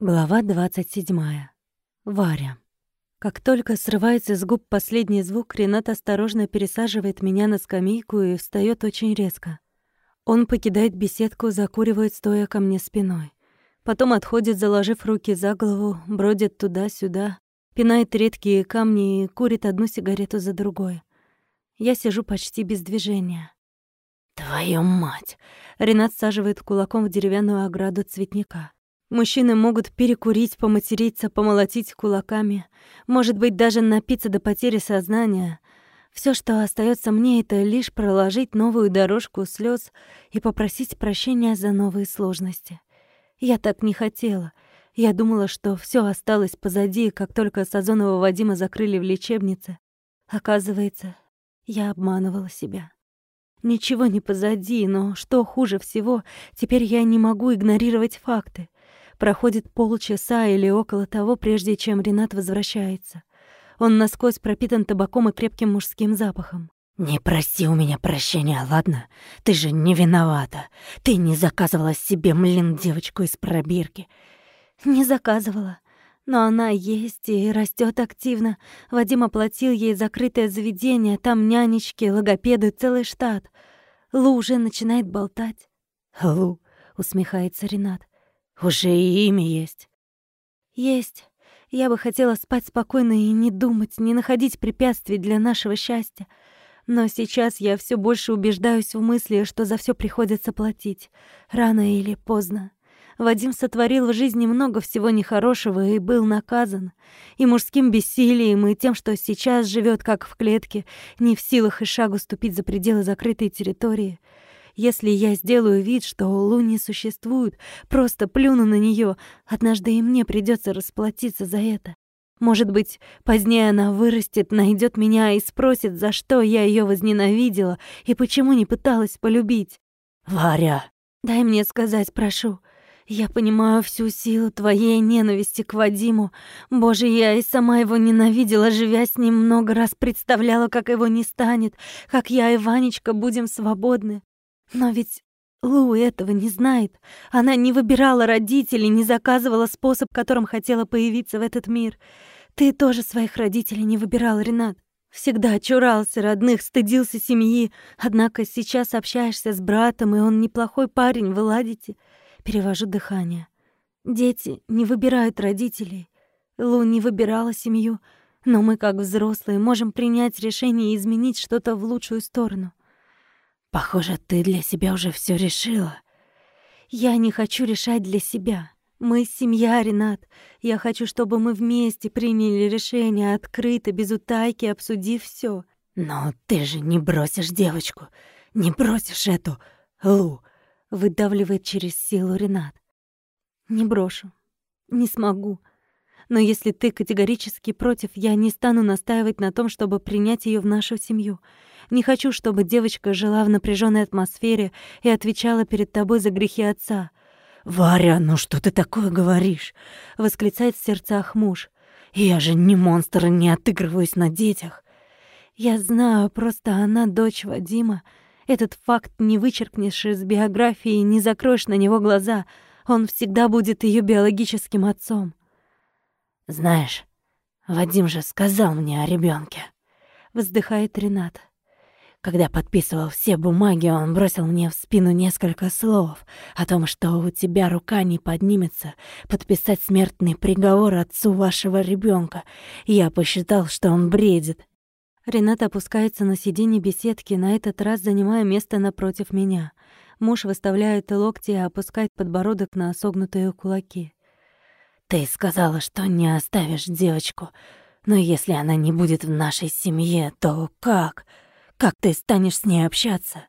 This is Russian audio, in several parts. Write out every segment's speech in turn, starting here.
Глава 27. Варя. Как только срывается с губ последний звук, Ренат осторожно пересаживает меня на скамейку и встаёт очень резко. Он покидает беседку, закуривает, стоя ко мне спиной. Потом отходит, заложив руки за голову, бродит туда-сюда, пинает редкие камни и курит одну сигарету за другой. Я сижу почти без движения. «Твою мать!» Ренат саживает кулаком в деревянную ограду цветника. Мужчины могут перекурить, поматериться, помолотить кулаками, может быть, даже напиться до потери сознания. Все, что остается мне, это лишь проложить новую дорожку слез и попросить прощения за новые сложности. Я так не хотела. Я думала, что все осталось позади, как только Сазонова Вадима закрыли в лечебнице. Оказывается, я обманывала себя. Ничего не позади, но что хуже всего, теперь я не могу игнорировать факты. Проходит полчаса или около того, прежде чем Ренат возвращается. Он насквозь пропитан табаком и крепким мужским запахом. «Не проси у меня прощения, ладно? Ты же не виновата. Ты не заказывала себе, млин, девочку из пробирки». «Не заказывала. Но она есть и растет активно. Вадим оплатил ей закрытое заведение, там нянечки, логопеды, целый штат. Лу уже начинает болтать». «Лу», — усмехается Ренат. Уже и имя есть. Есть. Я бы хотела спать спокойно и не думать, не находить препятствий для нашего счастья. Но сейчас я все больше убеждаюсь в мысли, что за все приходится платить. Рано или поздно. Вадим сотворил в жизни много всего нехорошего и был наказан. И мужским бессилием, и тем, что сейчас живет как в клетке, не в силах и шагу ступить за пределы закрытой территории — если я сделаю вид, что Лу не существует, просто плюну на нее, однажды и мне придется расплатиться за это. Может быть, позднее она вырастет, найдет меня и спросит, за что я ее возненавидела и почему не пыталась полюбить. «Варя!» «Дай мне сказать, прошу. Я понимаю всю силу твоей ненависти к Вадиму. Боже, я и сама его ненавидела, живя с ним, много раз представляла, как его не станет, как я и Ванечка будем свободны. Но ведь Лу этого не знает. Она не выбирала родителей, не заказывала способ, которым хотела появиться в этот мир. Ты тоже своих родителей не выбирал, Ренат. Всегда чурался родных, стыдился семьи. Однако сейчас общаешься с братом, и он неплохой парень, вы ладите. Перевожу дыхание. Дети не выбирают родителей. Лу не выбирала семью, но мы, как взрослые, можем принять решение и изменить что-то в лучшую сторону. Похоже, ты для себя уже все решила. Я не хочу решать для себя. Мы семья, Ренат. Я хочу, чтобы мы вместе приняли решение, открыто, без утайки, обсудив все. Но ты же не бросишь девочку. Не бросишь эту Лу. Выдавливает через силу Ренат. Не брошу. Не смогу. Но если ты категорически против, я не стану настаивать на том, чтобы принять ее в нашу семью. Не хочу, чтобы девочка жила в напряженной атмосфере и отвечала перед тобой за грехи отца. «Варя, ну что ты такое говоришь?» — восклицает в сердцах муж. «Я же не монстр и не отыгрываюсь на детях». «Я знаю, просто она дочь Вадима. Этот факт не вычеркнешь из биографии не закроешь на него глаза. Он всегда будет ее биологическим отцом». «Знаешь, Вадим же сказал мне о ребенке, вздыхает Ренат. Когда подписывал все бумаги, он бросил мне в спину несколько слов о том, что у тебя рука не поднимется подписать смертный приговор отцу вашего ребенка. Я посчитал, что он бредит. Ренат опускается на сиденье беседки, на этот раз занимая место напротив меня. Муж выставляет локти и опускает подбородок на согнутые кулаки. «Ты сказала, что не оставишь девочку, но если она не будет в нашей семье, то как?» Как ты станешь с ней общаться?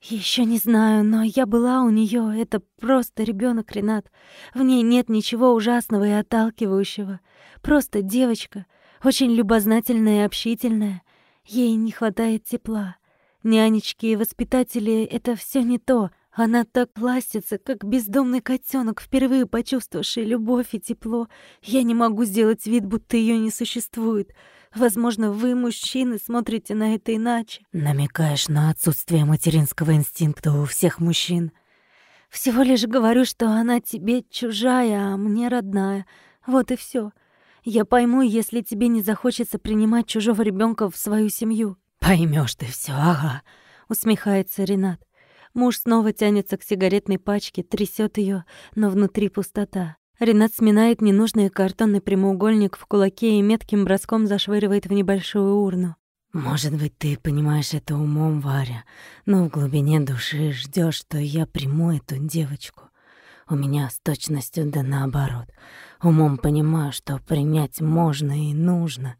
Еще не знаю, но я была у нее. Это просто ребенок, Ренат. В ней нет ничего ужасного и отталкивающего. Просто девочка, очень любознательная и общительная. Ей не хватает тепла. Нянечки и воспитатели — это все не то. Она так ластится, как бездомный котенок, впервые почувствовавший любовь и тепло. Я не могу сделать вид, будто ее не существует. Возможно, вы, мужчины, смотрите на это иначе. Намекаешь на отсутствие материнского инстинкта у всех мужчин. Всего лишь говорю, что она тебе чужая, а мне родная. Вот и все. Я пойму, если тебе не захочется принимать чужого ребенка в свою семью. Поймешь ты все, ага, усмехается Ренат. Муж снова тянется к сигаретной пачке, трясет ее, но внутри пустота. Ренат сминает ненужный картонный прямоугольник в кулаке и метким броском зашвыривает в небольшую урну. «Может быть, ты понимаешь это умом, Варя, но в глубине души ждешь, что я приму эту девочку. У меня с точностью да наоборот. Умом понимаю, что принять можно и нужно,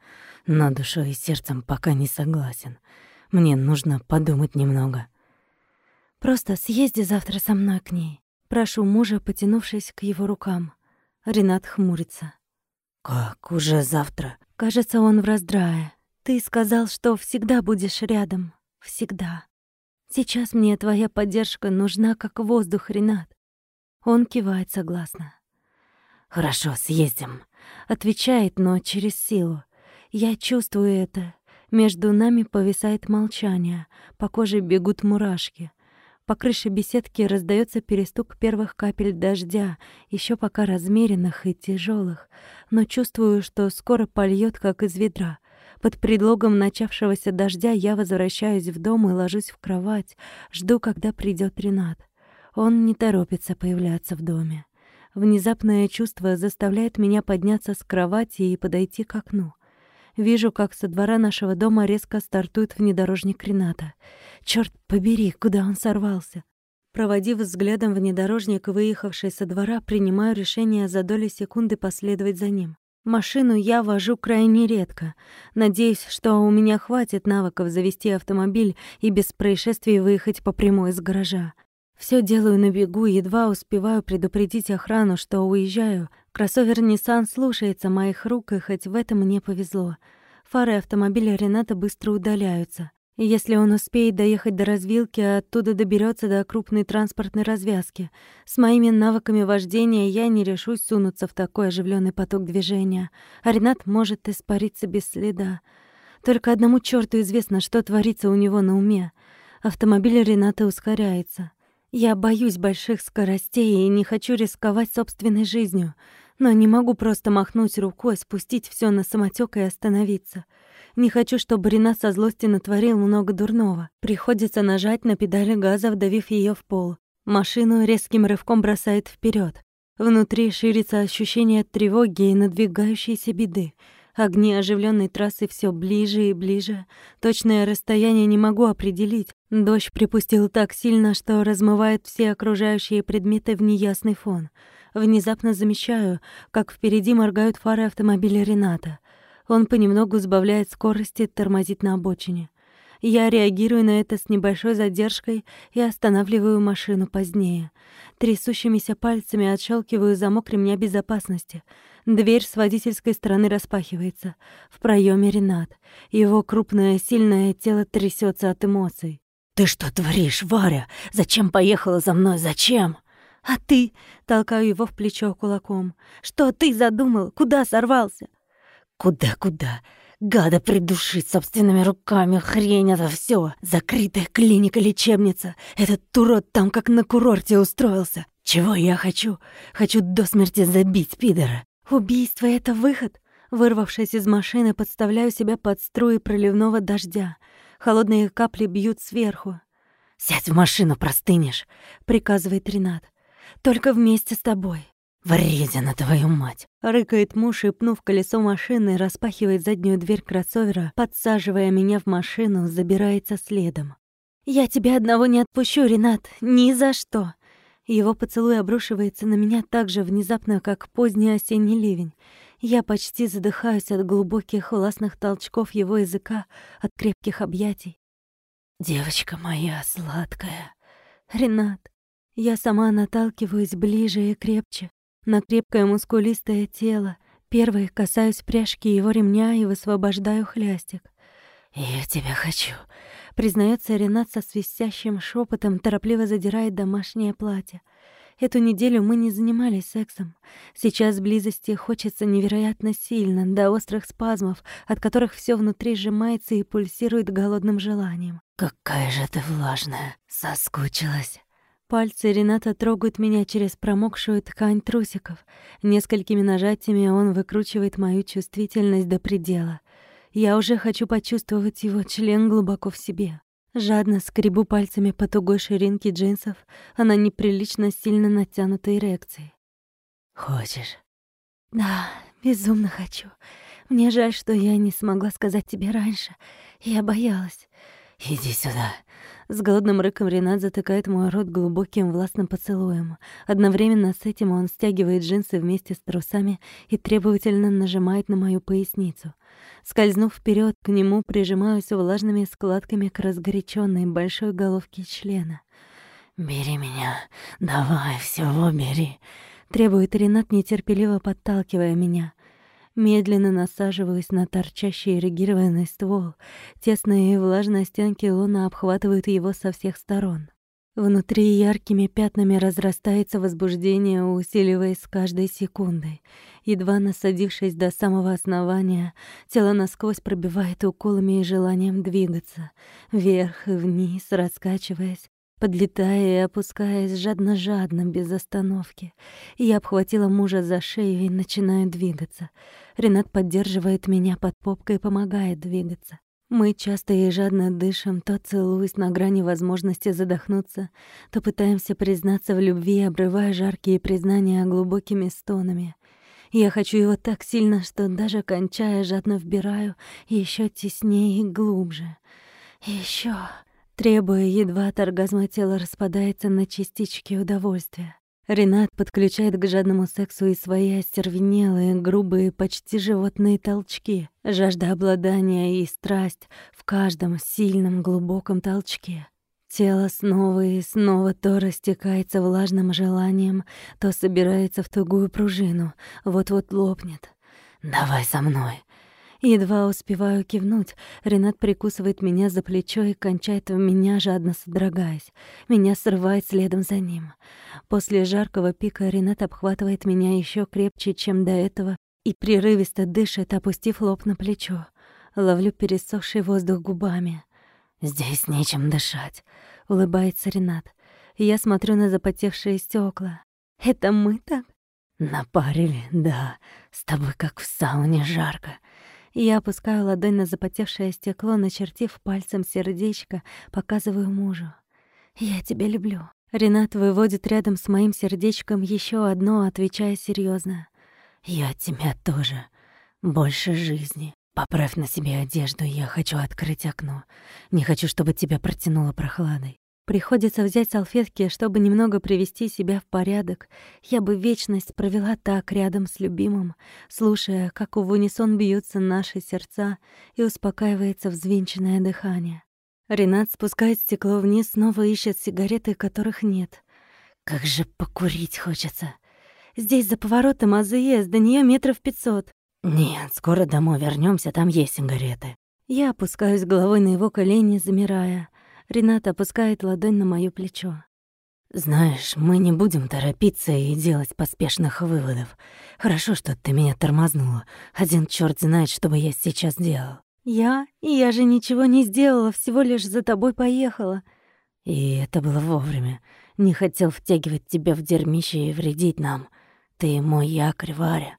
но душой и сердцем пока не согласен. Мне нужно подумать немного». «Просто съезди завтра со мной к ней», — прошу мужа, потянувшись к его рукам. Ренат хмурится. «Как, уже завтра?» Кажется, он в раздрае. «Ты сказал, что всегда будешь рядом. Всегда. Сейчас мне твоя поддержка нужна, как воздух, Ренат». Он кивает согласно. «Хорошо, съездим», — отвечает, но через силу. Я чувствую это. Между нами повисает молчание, по коже бегут мурашки. По крыше беседки раздается перестук первых капель дождя, еще пока размеренных и тяжелых, но чувствую, что скоро польет, как из ведра. Под предлогом начавшегося дождя я возвращаюсь в дом и ложусь в кровать, жду, когда придет Ренат. Он не торопится появляться в доме. Внезапное чувство заставляет меня подняться с кровати и подойти к окну. Вижу, как со двора нашего дома резко стартует внедорожник Рената. Черт побери, куда он сорвался? Проводив взглядом внедорожник, выехавший со двора, принимаю решение за доли секунды последовать за ним. Машину я вожу крайне редко. Надеюсь, что у меня хватит навыков завести автомобиль и без происшествий выехать по прямой из гаража. Все делаю на бегу, едва успеваю предупредить охрану, что уезжаю. Кроссовер Nissan слушается моих рук, и хоть в этом мне повезло. Фары автомобиля Рената быстро удаляются. И если он успеет доехать до развилки, а оттуда доберется до крупной транспортной развязки. С моими навыками вождения я не решусь сунуться в такой оживленный поток движения. А Ренат может испариться без следа. Только одному черту известно, что творится у него на уме. Автомобиль Рената ускоряется. Я боюсь больших скоростей и не хочу рисковать собственной жизнью, но не могу просто махнуть рукой, спустить все на самотек и остановиться. Не хочу, чтобы Ренат со злости натворил много дурного. Приходится нажать на педали газа, вдавив ее в пол. Машину резким рывком бросает вперед. Внутри ширится ощущение тревоги и надвигающейся беды. Огни оживленной трассы все ближе и ближе. Точное расстояние не могу определить. Дождь припустил так сильно, что размывает все окружающие предметы в неясный фон. Внезапно замечаю, как впереди моргают фары автомобиля Рената. Он понемногу сбавляет скорости, тормозит на обочине. Я реагирую на это с небольшой задержкой и останавливаю машину позднее. Трясущимися пальцами отщелкиваю замок ремня безопасности. Дверь с водительской стороны распахивается. В проеме Ренат. Его крупное, сильное тело трясется от эмоций. «Ты что творишь, Варя? Зачем поехала за мной? Зачем?» «А ты?» — толкаю его в плечо кулаком. «Что ты задумал? Куда сорвался?» «Куда-куда? Гада придушить собственными руками, хрень это все. Закрытая клиника-лечебница. Этот урод там как на курорте устроился. Чего я хочу? Хочу до смерти забить пидора. Убийство — это выход. Вырвавшись из машины, подставляю себя под струи проливного дождя. Холодные капли бьют сверху. «Сядь в машину, простынешь», — приказывает Ренат. «Только вместе с тобой. «Вредина, твою мать!» — рыкает муж и, пнув колесо машины, распахивает заднюю дверь кроссовера, подсаживая меня в машину, забирается следом. «Я тебя одного не отпущу, Ренат, ни за что!» Его поцелуй обрушивается на меня так же внезапно, как поздний осенний ливень. Я почти задыхаюсь от глубоких властных толчков его языка, от крепких объятий. «Девочка моя сладкая!» «Ренат!» Я сама наталкиваюсь ближе и крепче, на крепкое мускулистое тело. Первый касаюсь пряжки его ремня и высвобождаю хлястик. «Я тебя хочу», — признается Ренат со свистящим шепотом, торопливо задирает домашнее платье. Эту неделю мы не занимались сексом. Сейчас близости хочется невероятно сильно, до острых спазмов, от которых все внутри сжимается и пульсирует голодным желанием. «Какая же ты влажная! Соскучилась!» Пальцы Рената трогают меня через промокшую ткань трусиков. Несколькими нажатиями он выкручивает мою чувствительность до предела. Я уже хочу почувствовать его член глубоко в себе. Жадно скребу пальцами по тугой ширинке джинсов, она неприлично сильно натянутой эрекцией. «Хочешь?» «Да, безумно хочу. Мне жаль, что я не смогла сказать тебе раньше. Я боялась». «Иди сюда», с голодным рыком Ренат затыкает мой рот глубоким властным поцелуем. Одновременно с этим он стягивает джинсы вместе с трусами и требовательно нажимает на мою поясницу. Скользнув вперед к нему, прижимаюсь влажными складками к разгоряченной большой головке члена. «Бери меня, давай, всего бери», — требует Ренат, нетерпеливо подталкивая меня. Медленно насаживаюсь на торчащий эрегированный ствол. Тесные и влажные стенки луна обхватывают его со всех сторон. Внутри яркими пятнами разрастается возбуждение, усиливаясь с каждой секундой. Едва насадившись до самого основания, тело насквозь пробивает уколами и желанием двигаться. Вверх и вниз, раскачиваясь, подлетая и опускаясь жадно-жадно, без остановки. Я обхватила мужа за шею и начинаю двигаться. Ренат поддерживает меня под попкой и помогает двигаться. Мы часто и жадно дышим, то целуясь на грани возможности задохнуться, то пытаемся признаться в любви, обрывая жаркие признания глубокими стонами. Я хочу его так сильно, что даже кончая, жадно вбираю еще теснее и глубже. Еще, требуя, едва от оргазма тело распадается на частички удовольствия. Ренат подключает к жадному сексу и свои остервенелые, грубые, почти животные толчки. Жажда обладания и страсть в каждом сильном, глубоком толчке. Тело снова и снова то растекается влажным желанием, то собирается в тугую пружину, вот-вот лопнет. «Давай со мной», Едва успеваю кивнуть, Ренат прикусывает меня за плечо и кончает в меня, жадно содрогаясь. Меня срывает следом за ним. После жаркого пика Ренат обхватывает меня еще крепче, чем до этого, и прерывисто дышит, опустив лоб на плечо. Ловлю пересохший воздух губами. «Здесь нечем дышать», — улыбается Ренат. Я смотрю на запотевшие стекла. «Это мы так?» «Напарили, да. С тобой как в сауне жарко. Я опускаю ладонь на запотевшее стекло, начертив пальцем сердечко, показываю мужу. «Я тебя люблю». Ренат выводит рядом с моим сердечком еще одно, отвечая серьезно. «Я тебя тоже. Больше жизни. Поправь на себе одежду, я хочу открыть окно. Не хочу, чтобы тебя протянуло прохладой. Приходится взять салфетки, чтобы немного привести себя в порядок. Я бы вечность провела так рядом с любимым, слушая, как в унисон бьются наши сердца и успокаивается взвинченное дыхание. Ренат спускает стекло вниз, снова ищет сигареты, которых нет. Как же покурить хочется. Здесь за поворотом АЗС, до нее метров пятьсот. Нет, скоро домой вернемся, там есть сигареты. Я опускаюсь головой на его колени, замирая. Ренат опускает ладонь на моё плечо. «Знаешь, мы не будем торопиться и делать поспешных выводов. Хорошо, что ты меня тормознула. Один чёрт знает, что бы я сейчас делал». «Я? Я же ничего не сделала, всего лишь за тобой поехала». «И это было вовремя. Не хотел втягивать тебя в дерьмище и вредить нам. Ты мой якорь, Варя.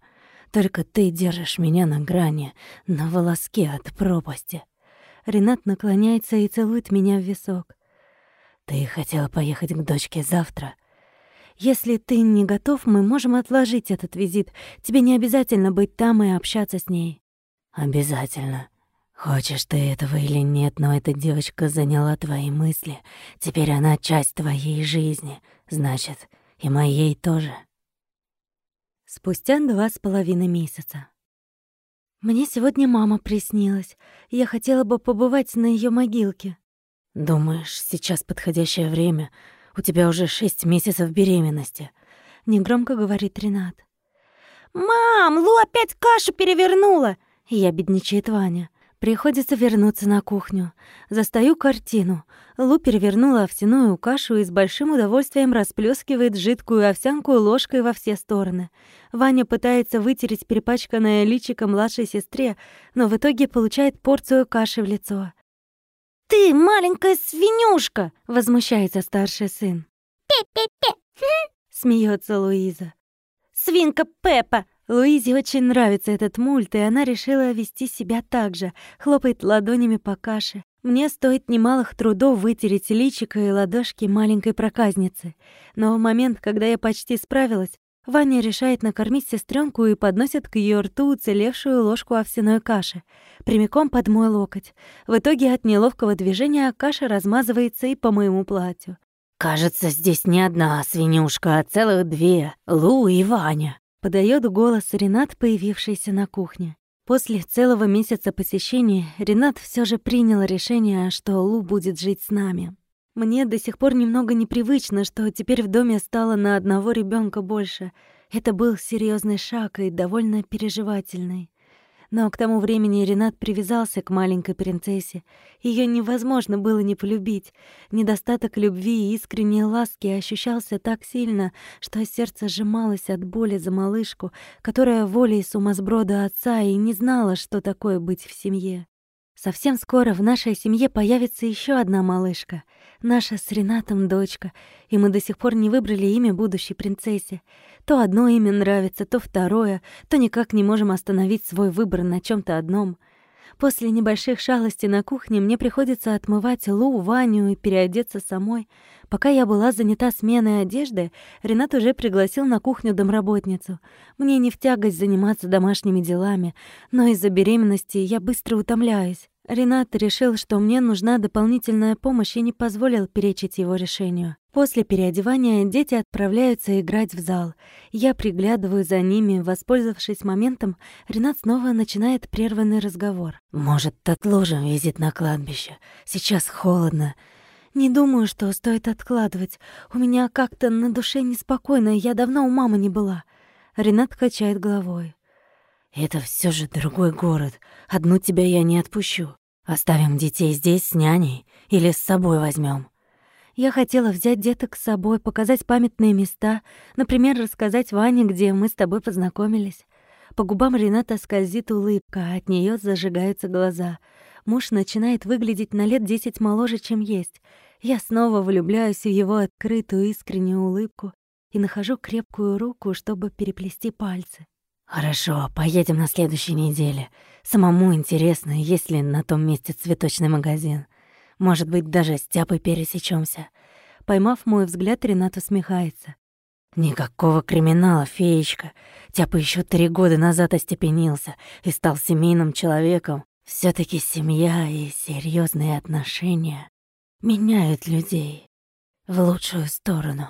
Только ты держишь меня на грани, на волоске от пропасти. Ренат наклоняется и целует меня в висок. «Ты хотела поехать к дочке завтра?» «Если ты не готов, мы можем отложить этот визит. Тебе не обязательно быть там и общаться с ней». «Обязательно. Хочешь ты этого или нет, но эта девочка заняла твои мысли. Теперь она часть твоей жизни. Значит, и моей тоже». Спустя два с половиной месяца. Мне сегодня мама приснилась. Я хотела бы побывать на ее могилке. Думаешь, сейчас подходящее время? У тебя уже шесть месяцев беременности. Негромко говорит Ренат. «Мам, Лу опять кашу перевернула!» Я бедничает Ваня. Приходится вернуться на кухню. Застаю картину. Лу перевернула овсяную кашу и с большим удовольствием расплескивает жидкую овсянку ложкой во все стороны. Ваня пытается вытереть перепачканное личико младшей сестре, но в итоге получает порцию каши в лицо. «Ты маленькая свинюшка!» — возмущается старший сын. Пе-пе-пе! Смеется Луиза. «Свинка Пеппа!» Луизе очень нравится этот мульт, и она решила вести себя так же, хлопает ладонями по каше. Мне стоит немалых трудов вытереть личико и ладошки маленькой проказницы. Но в момент, когда я почти справилась, Ваня решает накормить сестренку и подносит к ее рту уцелевшую ложку овсяной каши, прямиком под мой локоть. В итоге от неловкого движения каша размазывается и по моему платью. «Кажется, здесь не одна свинюшка, а целых две. Лу и Ваня», — подает голос Ренат, появившийся на кухне. После целого месяца посещения Ренат все же принял решение, что Лу будет жить с нами. Мне до сих пор немного непривычно, что теперь в доме стало на одного ребенка больше. Это был серьезный шаг и довольно переживательный. Но к тому времени Ренат привязался к маленькой принцессе. Ее невозможно было не полюбить. Недостаток любви и искренней ласки ощущался так сильно, что сердце сжималось от боли за малышку, которая волей сумасброда отца и не знала, что такое быть в семье. Совсем скоро в нашей семье появится еще одна малышка, наша с Ренатом дочка, и мы до сих пор не выбрали имя будущей принцессе. То одно имя нравится, то второе, то никак не можем остановить свой выбор на чем то одном. После небольших шалостей на кухне мне приходится отмывать Лу, Ваню и переодеться самой. Пока я была занята сменой одежды, Ренат уже пригласил на кухню домработницу. Мне не в тягость заниматься домашними делами, но из-за беременности я быстро утомляюсь. Ренат решил, что мне нужна дополнительная помощь и не позволил перечить его решению. После переодевания дети отправляются играть в зал. Я приглядываю за ними, воспользовавшись моментом, Ренат снова начинает прерванный разговор. «Может, отложим визит на кладбище? Сейчас холодно». «Не думаю, что стоит откладывать. У меня как-то на душе неспокойно, я давно у мамы не была». Ренат качает головой. «Это все же другой город. Одну тебя я не отпущу. Оставим детей здесь с няней или с собой возьмем. Я хотела взять деток с собой, показать памятные места, например, рассказать Ване, где мы с тобой познакомились. По губам Рената скользит улыбка, от нее зажигаются глаза. Муж начинает выглядеть на лет десять моложе, чем есть. Я снова влюбляюсь в его открытую искреннюю улыбку и нахожу крепкую руку, чтобы переплести пальцы. «Хорошо, поедем на следующей неделе. Самому интересно, есть ли на том месте цветочный магазин. Может быть, даже с Тяпой пересечемся. Поймав мой взгляд, Ренат усмехается. «Никакого криминала, феечка. Тяпа еще три года назад остепенился и стал семейным человеком. все таки семья и серьезные отношения меняют людей в лучшую сторону».